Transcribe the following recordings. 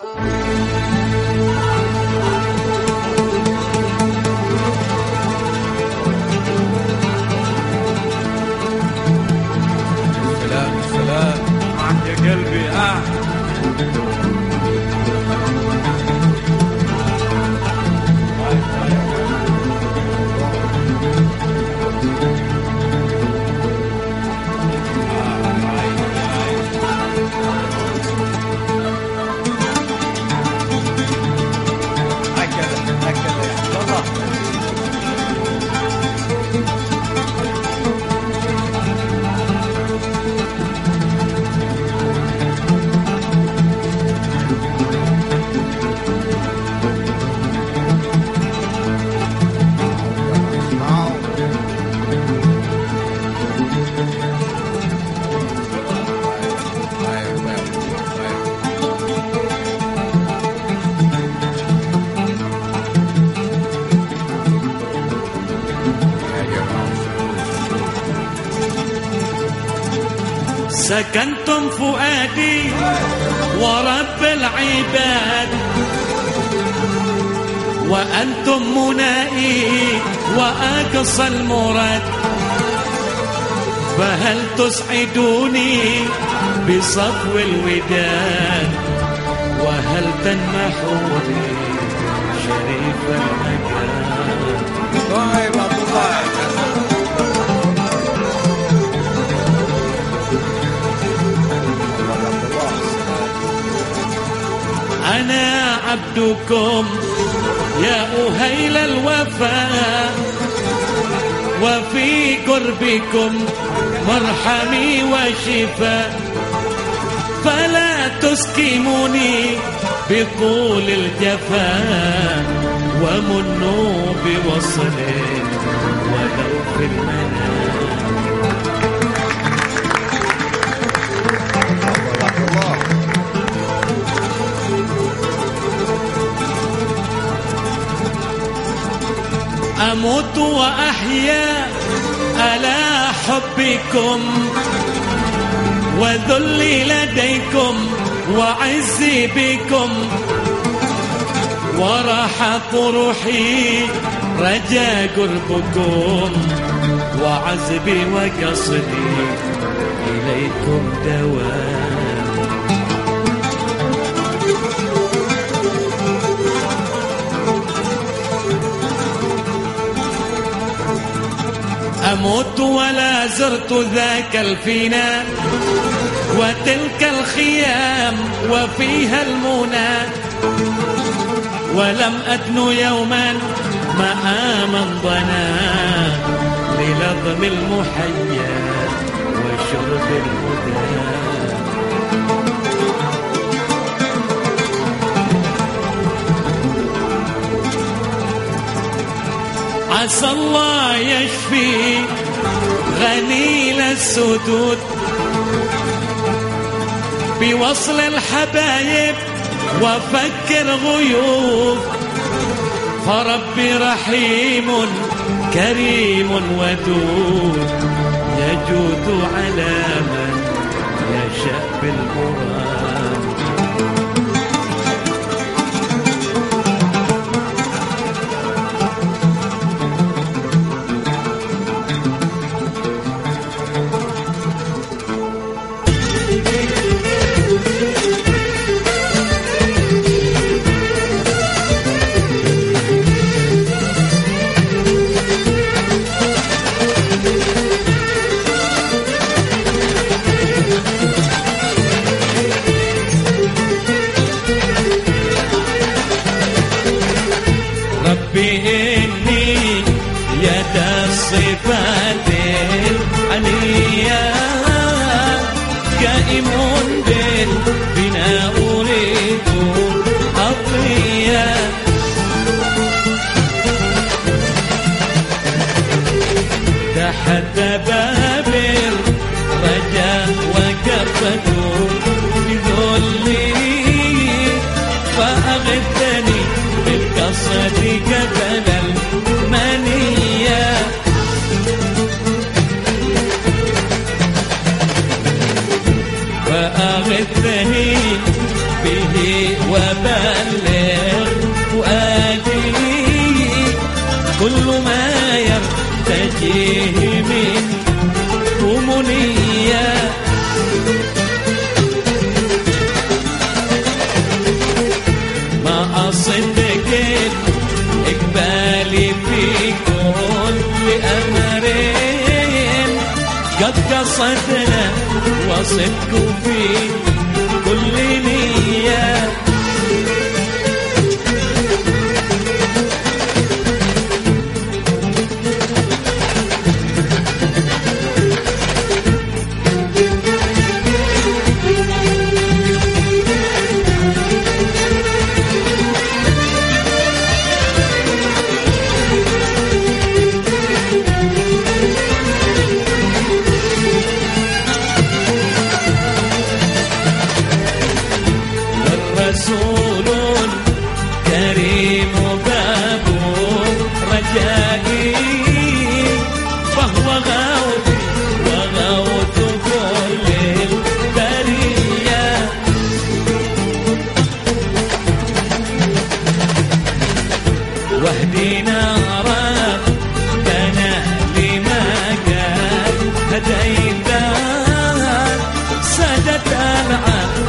سلام سكنتم فؤادي ورب العباد. وأنتم منائي وأقصى المراد. فهل تسعدوني بصفو الوداد؟ وهل تنمحوني شريف المكان؟ أنا عبدكم يا أهيل الوفاء وفي قربكم مرحمي وشفاء فلا تسكموني بطول الجفاء ومنوا بوصل ولو في المنام. أموت وأحيا ألا حبكم وذلي لديكم وعزي بكم وراحة روحي رجا قربكم وعزبي وقصدي إليكم دوام. أموت ولا زرت ذاك الفناء وتلك الخيام وفيها المنى ولم أدن يوما مآما ضنا للظم المحيا وشرب الهدى عسى الله يشفي غليل السدود. بوصل الحبايب وفكر غيوب. فربي رحيم كريم ودود. يجود على من يشاء بالمراد فأغث وصلنا وصدق فيه. تلعب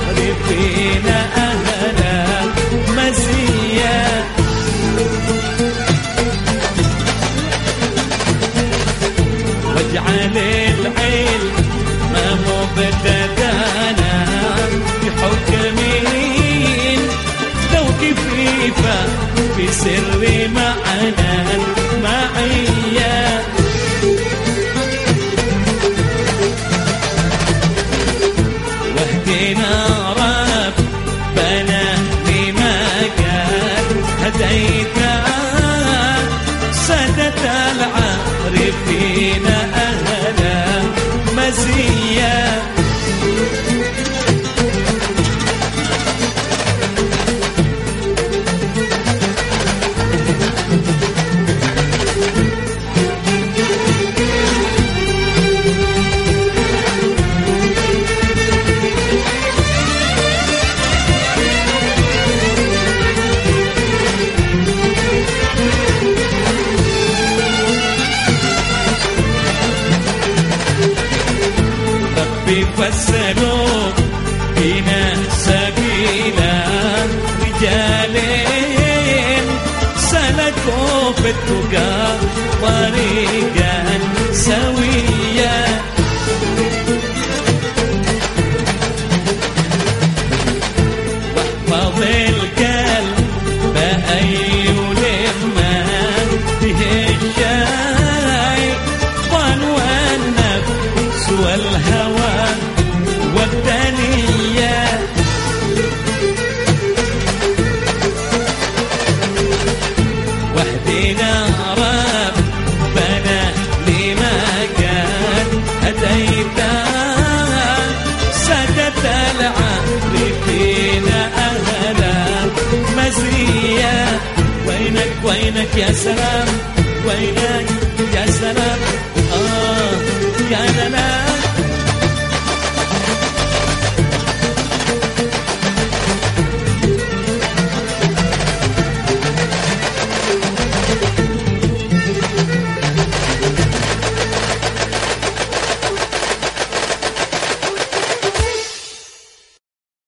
وسلوا بنا سبيلا رجال سلكوا بالتقى طريقا سويا. واحفظ القلب بأي والهوى. وينك يا سلام؟ وينك يا سلام؟ آه يا سلام